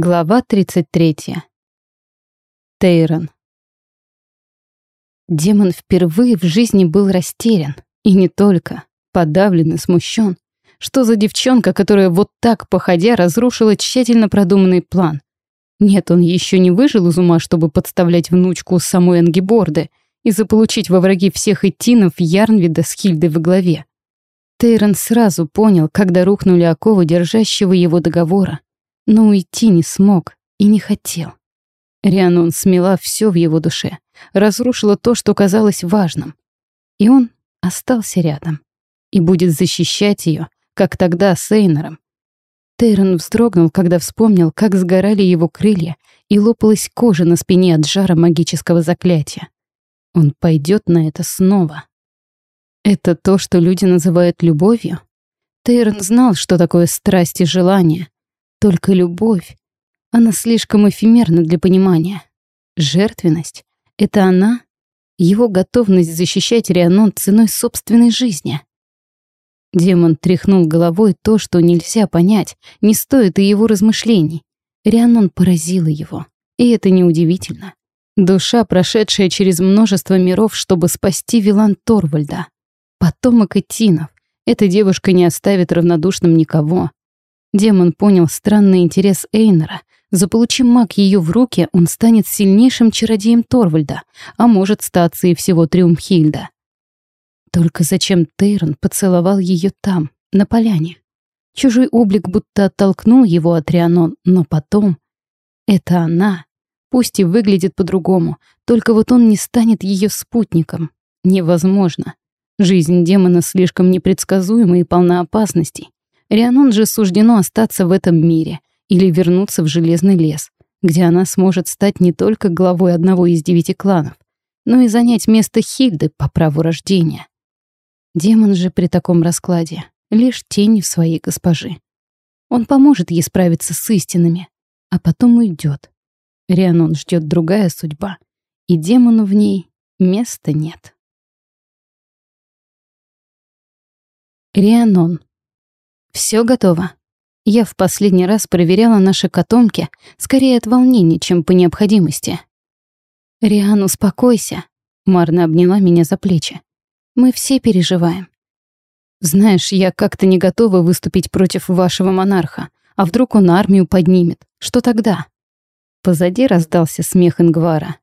Глава 33. Тейрон. Демон впервые в жизни был растерян. И не только. Подавлен и смущен. Что за девчонка, которая вот так, походя, разрушила тщательно продуманный план? Нет, он еще не выжил из ума, чтобы подставлять внучку самой Ангиборды и заполучить во враги всех Этинов Ярнвида с Хильдой во главе. Тейрон сразу понял, когда рухнули оковы держащего его договора, но уйти не смог и не хотел. Рианон смела все в его душе, разрушила то, что казалось важным. И он остался рядом и будет защищать ее, как тогда с Эйнором. Тейрон вздрогнул, когда вспомнил, как сгорали его крылья и лопалась кожа на спине от жара магического заклятия. Он пойдет на это снова. Это то, что люди называют любовью? Тейрон знал, что такое страсть и желание, только любовь. Она слишком эфемерна для понимания. Жертвенность — это она, его готовность защищать Рианон ценой собственной жизни. Демон тряхнул головой то, что нельзя понять, не стоит и его размышлений. Рианон поразила его, и это неудивительно. Душа, прошедшая через множество миров, чтобы спасти Вилан Торвальда. Потомок Этинов. Эта девушка не оставит равнодушным никого. Демон понял странный интерес Эйнера. Заполучив маг ее в руки, он станет сильнейшим чародеем Торвальда, а может статься и всего Триумфхильда. Только зачем Тейрон поцеловал ее там, на поляне? Чужой облик будто оттолкнул его от Рианон, но потом... Это она. Пусть и выглядит по-другому, только вот он не станет ее спутником. Невозможно. Жизнь демона слишком непредсказуема и полна опасностей. Рианон же суждено остаться в этом мире или вернуться в Железный лес, где она сможет стать не только главой одного из девяти кланов, но и занять место Хильды по праву рождения. Демон же при таком раскладе лишь тень в своей госпожи. Он поможет ей справиться с истинами, а потом уйдет. Рианон ждет другая судьба, и демону в ней места нет. Рианон. Все готово. Я в последний раз проверяла наши котомки, скорее от волнения, чем по необходимости. «Риан, успокойся», — Марна обняла меня за плечи. «Мы все переживаем. Знаешь, я как-то не готова выступить против вашего монарха. А вдруг он армию поднимет? Что тогда?» Позади раздался смех Ингвара.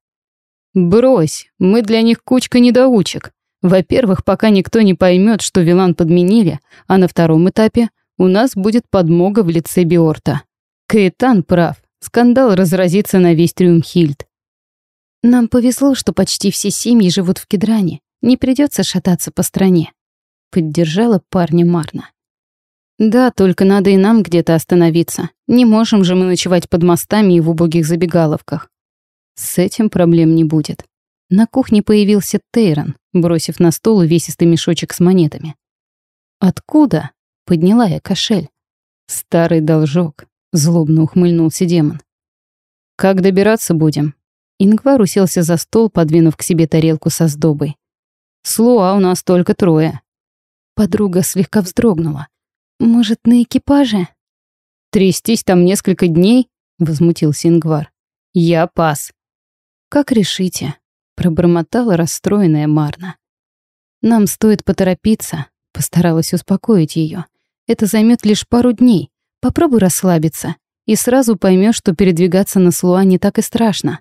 «Брось, мы для них кучка недоучек. Во-первых, пока никто не поймет, что Вилан подменили, а на втором этапе у нас будет подмога в лице Биорта. Каэтан прав, скандал разразится на весь Триумхильд. Нам повезло, что почти все семьи живут в Кедране, не придется шататься по стране. Поддержала парня Марна. Да, только надо и нам где-то остановиться. Не можем же мы ночевать под мостами и в убогих забегаловках. С этим проблем не будет. На кухне появился Тейрон, бросив на стол увесистый мешочек с монетами. «Откуда?» — подняла я кошель. «Старый должок», — злобно ухмыльнулся демон. «Как добираться будем?» Ингвар уселся за стол, подвинув к себе тарелку со сдобой. «Слуа у нас только трое». Подруга слегка вздрогнула. «Может, на экипаже?» «Трястись там несколько дней?» — возмутился Ингвар. «Я пас». «Как решите», Пробормотала расстроенная Марна. «Нам стоит поторопиться», — постаралась успокоить ее. «Это займет лишь пару дней. Попробуй расслабиться, и сразу поймешь, что передвигаться на Слуа не так и страшно».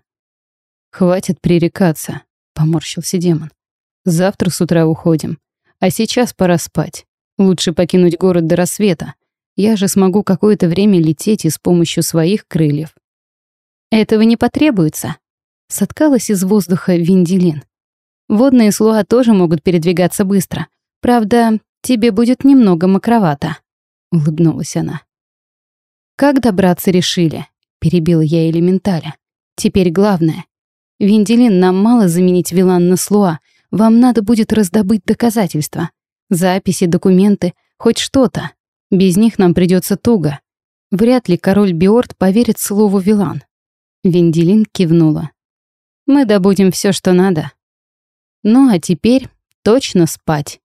«Хватит пререкаться», — поморщился демон. «Завтра с утра уходим. А сейчас пора спать. Лучше покинуть город до рассвета. Я же смогу какое-то время лететь и с помощью своих крыльев». «Этого не потребуется», соткалась из воздуха винделин. Водные слуга тоже могут передвигаться быстро. Правда, тебе будет немного мокровато, улыбнулась она. Как добраться решили? перебила я элементаля. Теперь главное. Винделин нам мало заменить Вилан на слуа. Вам надо будет раздобыть доказательства. Записи, документы, хоть что-то. Без них нам придется туго. Вряд ли король Биорт поверит слову Вилан. Винделин кивнула. Мы добудем все, что надо. Ну а теперь точно спать.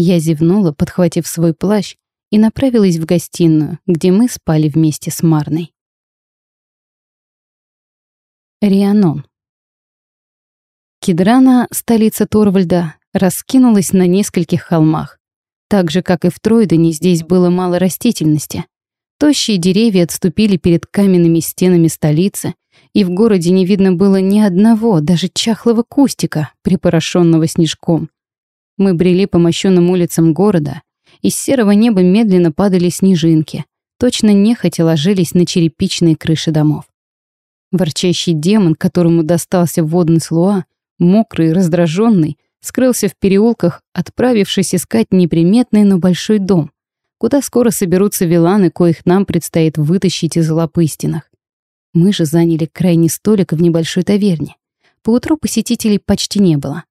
Я зевнула, подхватив свой плащ, и направилась в гостиную, где мы спали вместе с Марной. Рианон. Кедрана, столица Торвальда, раскинулась на нескольких холмах. Так же, как и в Тройдене, здесь было мало растительности. Тощие деревья отступили перед каменными стенами столицы, и в городе не видно было ни одного, даже чахлого кустика, припорошенного снежком. Мы брели по мощенным улицам города, из серого неба медленно падали снежинки, точно нехотя ложились на черепичные крыши домов. Ворчащий демон, которому достался водный слуа, мокрый и раздраженный, скрылся в переулках, отправившись искать неприметный, но большой дом, куда скоро соберутся виланы, коих нам предстоит вытащить из лап истинных. Мы же заняли крайний столик в небольшой таверне. Поутру посетителей почти не было.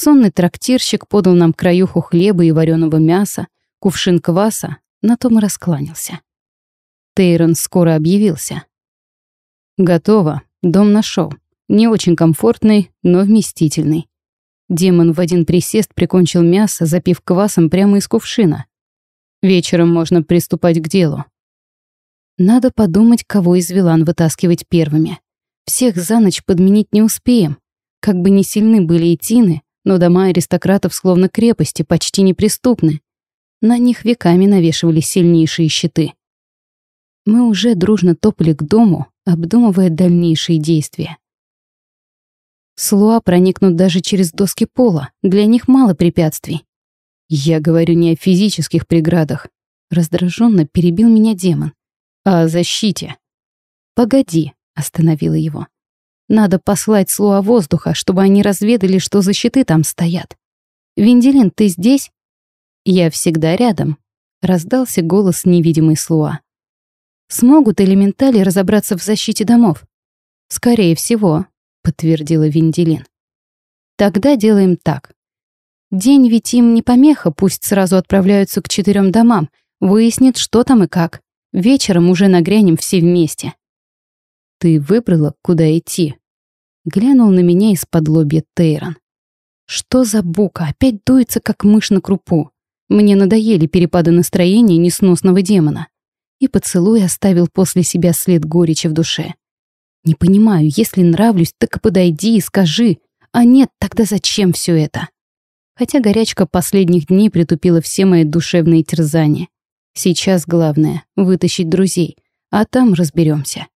Сонный трактирщик подал нам краюху хлеба и вареного мяса, кувшин кваса, на том и раскланялся. Тейрон скоро объявился. Готово. Дом нашел. Не очень комфортный, но вместительный. Демон в один присест прикончил мясо, запив квасом прямо из кувшина. Вечером можно приступать к делу. Надо подумать, кого из вилан вытаскивать первыми. Всех за ночь подменить не успеем. Как бы не сильны были и тины, но дома аристократов словно крепости, почти неприступны. На них веками навешивались сильнейшие щиты. Мы уже дружно топали к дому, обдумывая дальнейшие действия. Слуа проникнут даже через доски пола, для них мало препятствий. Я говорю не о физических преградах. Раздраженно перебил меня демон. А о защите. Погоди, остановила его. Надо послать Слуа воздуха, чтобы они разведали, что за щиты там стоят. Венделин, ты здесь? Я всегда рядом. Раздался голос невидимой Слуа. Смогут элементали разобраться в защите домов? Скорее всего, подтвердила Венделин. Тогда делаем так. День ведь им не помеха, пусть сразу отправляются к четырем домам, выяснит, что там и как. Вечером уже нагрянем все вместе. Ты выбрала, куда идти? Глянул на меня из-под лобья Тейрон. Что за бука, опять дуется, как мышь на крупу. Мне надоели перепады настроения несносного демона и поцелуй оставил после себя след горечи в душе. Не понимаю, если нравлюсь, так подойди и скажи, а нет, тогда зачем все это? Хотя горячка последних дней притупила все мои душевные терзания. Сейчас главное — вытащить друзей, а там разберемся.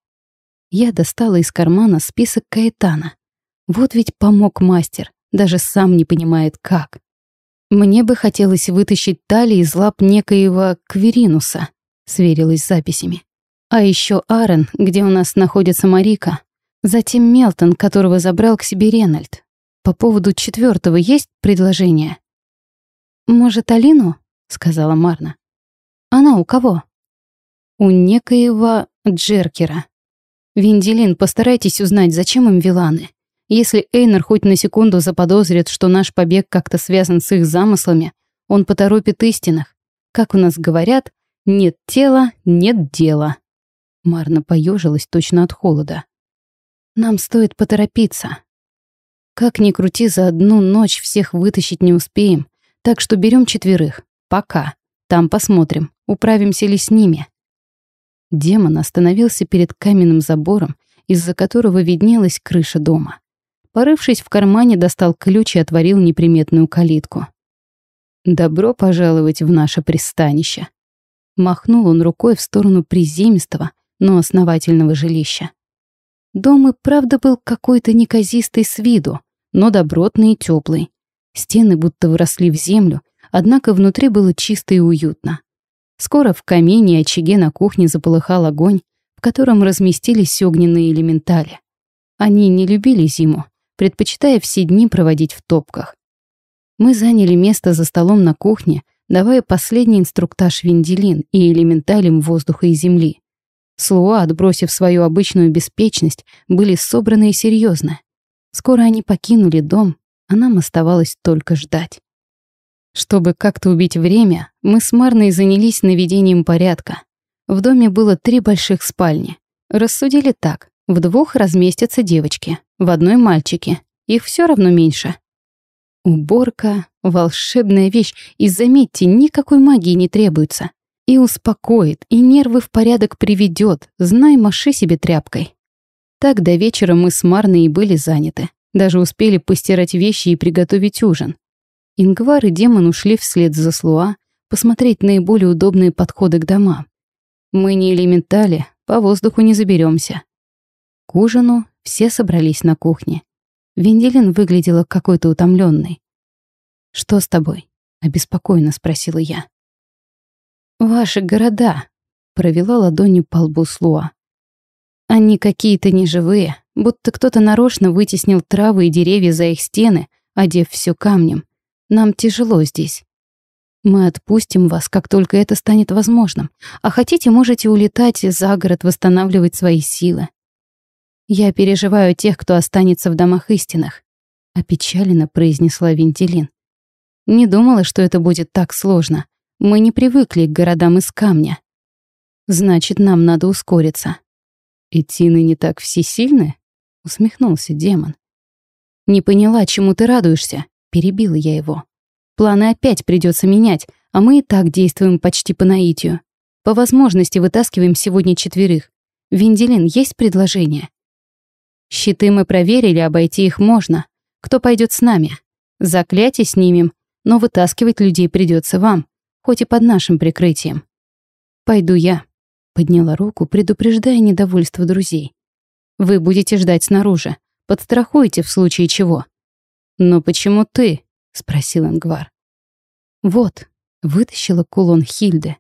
Я достала из кармана список Каэтана. Вот ведь помог мастер, даже сам не понимает как. Мне бы хотелось вытащить Тали из лап некоего Кверинуса, сверилась с записями. А еще Аарон, где у нас находится Марика. Затем Мелтон, которого забрал к себе Ренальд. По поводу четвертого есть предложение? «Может, Алину?» — сказала Марна. «Она у кого?» «У некоего Джеркера. Винделин, постарайтесь узнать, зачем им Виланы. Если Эйнер хоть на секунду заподозрит, что наш побег как-то связан с их замыслами, он поторопит истинных. Как у нас говорят, нет тела, нет дела. Марна поежилась точно от холода. Нам стоит поторопиться. Как ни крути, за одну ночь всех вытащить не успеем, так что берем четверых. Пока. Там посмотрим, управимся ли с ними. Демон остановился перед каменным забором, из-за которого виднелась крыша дома. Порывшись в кармане, достал ключ и отворил неприметную калитку. «Добро пожаловать в наше пристанище», Махнул он рукой в сторону приземистого, но основательного жилища. Дом и правда был какой-то неказистый с виду, но добротный и теплый. Стены будто выросли в землю, однако внутри было чисто и уютно. Скоро в камине и очаге на кухне заполыхал огонь, в котором разместились огненные элементали. Они не любили зиму, предпочитая все дни проводить в топках. Мы заняли место за столом на кухне, давая последний инструктаж Венделин и элементалям воздуха и земли. Слуа, отбросив свою обычную беспечность, были собраны и серьезны. Скоро они покинули дом, а нам оставалось только ждать. Чтобы как-то убить время, мы с Марной занялись наведением порядка. В доме было три больших спальни. Рассудили так. В двух разместятся девочки, в одной мальчики. Их все равно меньше. Уборка — волшебная вещь, и заметьте, никакой магии не требуется. И успокоит, и нервы в порядок приведет, знай, маши себе тряпкой. Так до вечера мы с Марной и были заняты. Даже успели постирать вещи и приготовить ужин. Ингвар и демон ушли вслед за Слуа посмотреть наиболее удобные подходы к домам. Мы не элементали, по воздуху не заберемся. К ужину все собрались на кухне. Венделин выглядела какой-то утомленной. «Что с тобой?» — обеспокоенно спросила я. «Ваши города», — провела ладонью по лбу Слуа. «Они какие-то неживые, будто кто-то нарочно вытеснил травы и деревья за их стены, одев все камнем. Нам тяжело здесь. Мы отпустим вас, как только это станет возможным. А хотите, можете улетать за город, восстанавливать свои силы. Я переживаю тех, кто останется в домах истинных, опечаленно произнесла Вентилин. Не думала, что это будет так сложно. Мы не привыкли к городам из камня. Значит, нам надо ускориться. И не так всесильны? Усмехнулся демон. Не поняла, чему ты радуешься, перебила я его. Планы опять придется менять, а мы и так действуем почти по наитию. По возможности вытаскиваем сегодня четверых. Венделин, есть предложение? Щиты мы проверили, обойти их можно. Кто пойдет с нами? Заклятие снимем, но вытаскивать людей придется вам, хоть и под нашим прикрытием. Пойду я. Подняла руку, предупреждая недовольство друзей. Вы будете ждать снаружи. Подстрахуйте в случае чего. Но почему ты? — спросил Ингвар. «Вот», — вытащила кулон Хильды.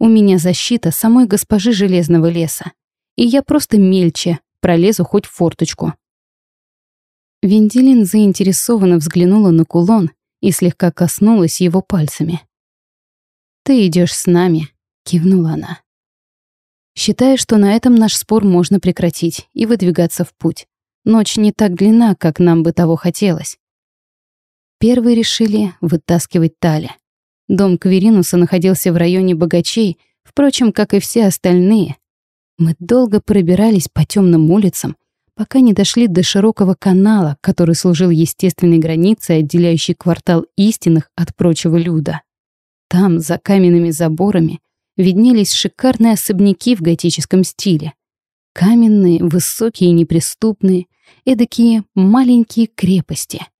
«У меня защита самой госпожи Железного леса, и я просто мельче, пролезу хоть в форточку». Венделин заинтересованно взглянула на кулон и слегка коснулась его пальцами. «Ты идешь с нами», — кивнула она. Считаю, что на этом наш спор можно прекратить и выдвигаться в путь. Ночь не так длинна, как нам бы того хотелось. Первые решили вытаскивать Тали. Дом Кверинуса находился в районе богачей, впрочем, как и все остальные. Мы долго пробирались по темным улицам, пока не дошли до широкого канала, который служил естественной границей, отделяющей квартал истинных от прочего люда. Там, за каменными заборами, виднелись шикарные особняки в готическом стиле. Каменные, высокие неприступные, эдакие маленькие крепости —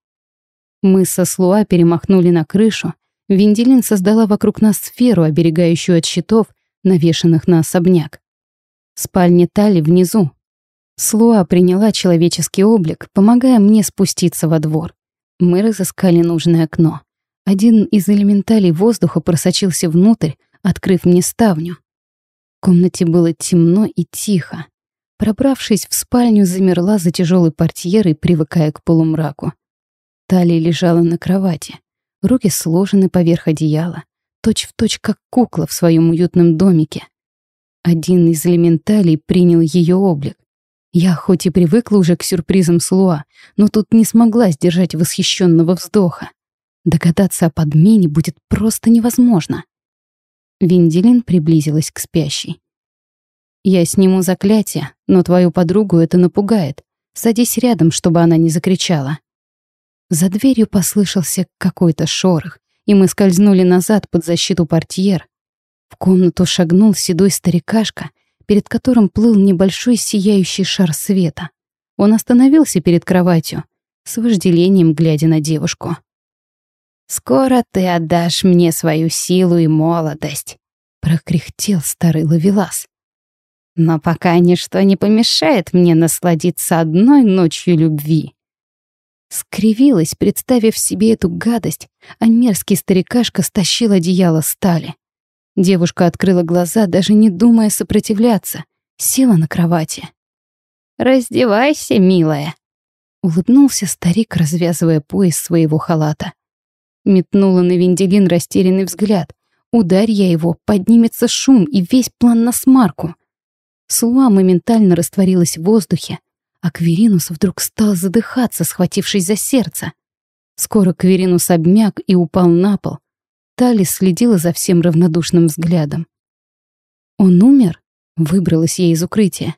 мы со Слуа перемахнули на крышу. Венделин создала вокруг нас сферу, оберегающую от щитов, навешанных на особняк. Спальня Тали внизу. Слуа приняла человеческий облик, помогая мне спуститься во двор. Мы разыскали нужное окно. Один из элементалей воздуха просочился внутрь, открыв мне ставню. В комнате было темно и тихо. Пробравшись в спальню, замерла за тяжелой портьерой, привыкая к полумраку. Талия лежала на кровати. Руки сложены поверх одеяла, точь-в-точь точь как кукла в своем уютном домике. Один из элементалей принял ее облик. Я хоть и привыкла уже к сюрпризам Слуа, но тут не смогла сдержать восхищенного вздоха. Догадаться о подмене будет просто невозможно. Венделин приблизилась к спящей. «Я сниму заклятие, но твою подругу это напугает. Садись рядом, чтобы она не закричала». За дверью послышался какой-то шорох, и мы скользнули назад под защиту портьер. В комнату шагнул седой старикашка, перед которым плыл небольшой сияющий шар света. Он остановился перед кроватью, с вожделением глядя на девушку. «Скоро ты отдашь мне свою силу и молодость», — прокряхтел старый ловелас. «Но пока ничто не помешает мне насладиться одной ночью любви». Скривилась, представив себе эту гадость, а мерзкий старикашка стащил одеяло стали. Девушка открыла глаза, даже не думая сопротивляться, села на кровати. «Раздевайся, милая», — улыбнулся старик, развязывая пояс своего халата. Метнула на Венделин растерянный взгляд. Ударь я его, поднимется шум и весь план на смарку. Слуа моментально растворилась в воздухе, а Кверинус вдруг стал задыхаться, схватившись за сердце. Скоро Кверинус обмяк и упал на пол. Тали следила за всем равнодушным взглядом. «Он умер?» — выбралась ей из укрытия.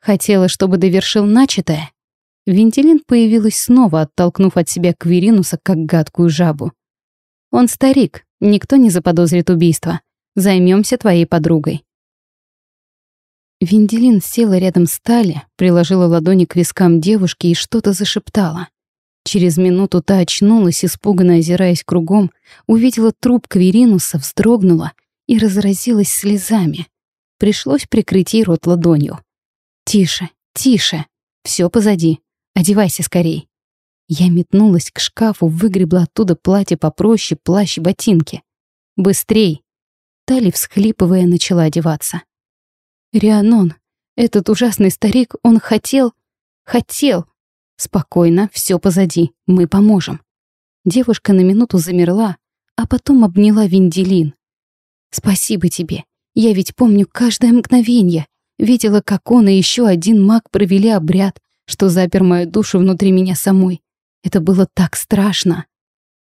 Хотела, чтобы довершил начатое. Вентилин появилась снова, оттолкнув от себя Кверинуса, как гадкую жабу. «Он старик, никто не заподозрит убийство. Займемся твоей подругой». Венделин села рядом с Тали, приложила ладони к вискам девушки и что-то зашептала. Через минуту та очнулась, испуганно озираясь кругом, увидела труп Кверинуса, вздрогнула и разразилась слезами. Пришлось прикрыть ей рот ладонью. «Тише, тише, все позади, одевайся скорей». Я метнулась к шкафу, выгребла оттуда платье попроще, плащ и ботинки. «Быстрей!» Тали, всхлипывая, начала одеваться. «Рианон, этот ужасный старик, он хотел... хотел...» «Спокойно, все позади, мы поможем». Девушка на минуту замерла, а потом обняла Венделин. «Спасибо тебе. Я ведь помню каждое мгновение. Видела, как он и еще один маг провели обряд, что запер мою душу внутри меня самой. Это было так страшно».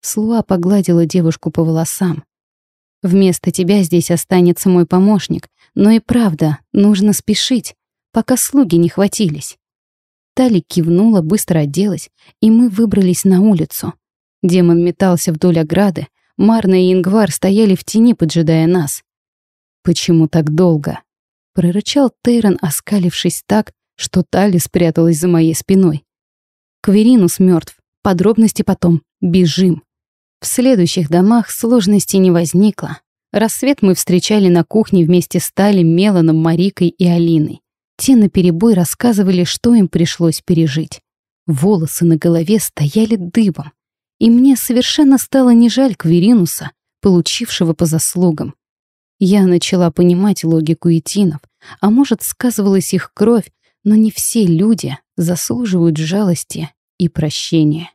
Слуа погладила девушку по волосам. «Вместо тебя здесь останется мой помощник, но и правда, нужно спешить, пока слуги не хватились». Тали кивнула, быстро оделась, и мы выбрались на улицу. Демон метался вдоль ограды, Марна и Ингвар стояли в тени, поджидая нас. «Почему так долго?» — прорычал Тейрон, оскалившись так, что Тали спряталась за моей спиной. «Кверинус мертв. Подробности потом. Бежим». В следующих домах сложностей не возникло. Рассвет мы встречали на кухне вместе с Тали, Меланом, Марикой и Алиной. Те наперебой рассказывали, что им пришлось пережить. Волосы на голове стояли дыбом. И мне совершенно стало не жаль Кверинуса, получившего по заслугам. Я начала понимать логику этинов, а может, сказывалась их кровь, но не все люди заслуживают жалости и прощения.